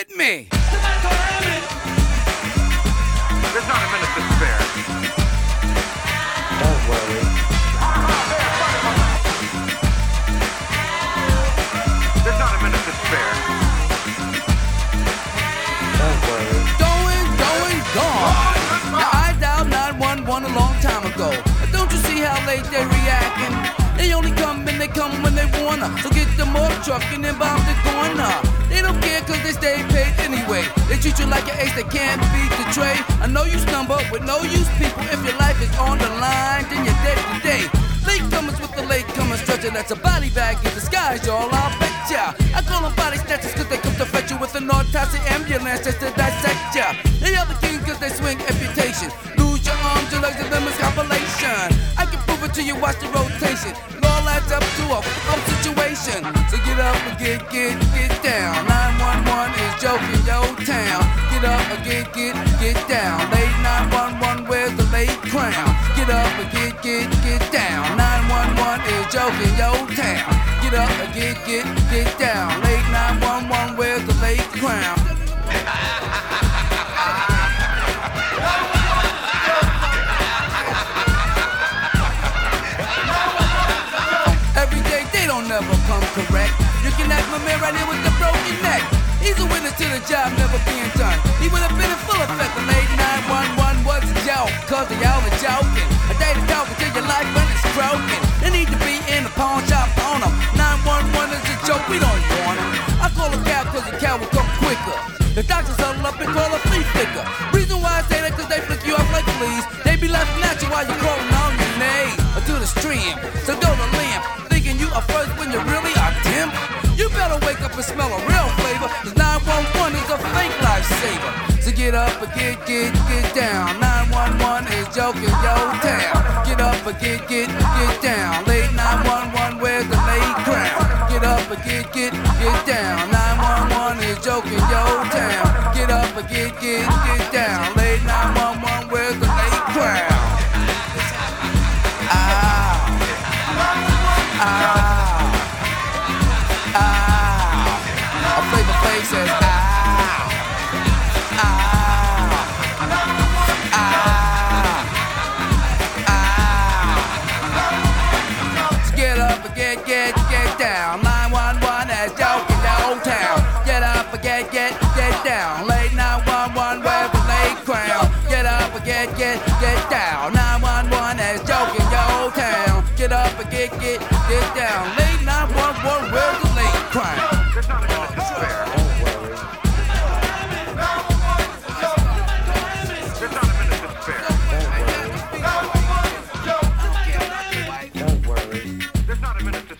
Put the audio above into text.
Hit me. There's not a minute to spare. Don't worry. There's not a minute to spare. Don't worry. Going, going, gone. Now I dialed 911 a long time ago. But don't you see how late they're reacting? They only come and they come when they wanna. So get them off truck and then bomb the corner. They don't care cause they stay paid anyway. They treat you like an ace that can't be betrayed. I know you stumble with no use people. If your life is on the line, then you're dead today. Late comers with the late comers stretcher. That's a body bag in disguise, y'all. I'll bet ya. I call them body snatchers cause they come to fetch you with an autopsy ambulance just to dissect ya. They are the kings cause they swing amputation. Lose your arms, your legs, and limbs compilation. I can prove it to you, watch the rotation. It all adds up to a f***up situation. So get up and get, get, get get, down. Late 911, where's the late crown? Get up and get, get, get down. 911 is joking, yo town. Get up and get, get, get down. Late 911, where's the late crown? Every day they don't never come correct. You can ask my man right here with the. A witness to the job never being done. He would have been in full effect when late 911 was a joke. Cause they all are joking. A day to talk until your life when it's broken. They need to be in the pawn shop on them. 911 is a joke, we don't want them. I call a cab cause the cab will come quicker. The doctors huddle up and call a flea flicker. Reason why I say that cause they flick you off like fleas. They be laughing at you while you're crawling on your knees. Or to the stream. So go to limp. Thinking you are first when you really are dim. You better wake up and smell a real get up and get, get, get down. 911 is joking, yo town. Get up and get, get, get down. Late 911, where's the late crown? Get up and get, get, get down. 911 is joking, yo town. Get up and get, get, get down. Late 911, down. Late 911 where the late crown. Get up and get, get, get down. 911 as joking old town. Get up and get, get, get down. Late 911 where's the late crown? There's not a minute to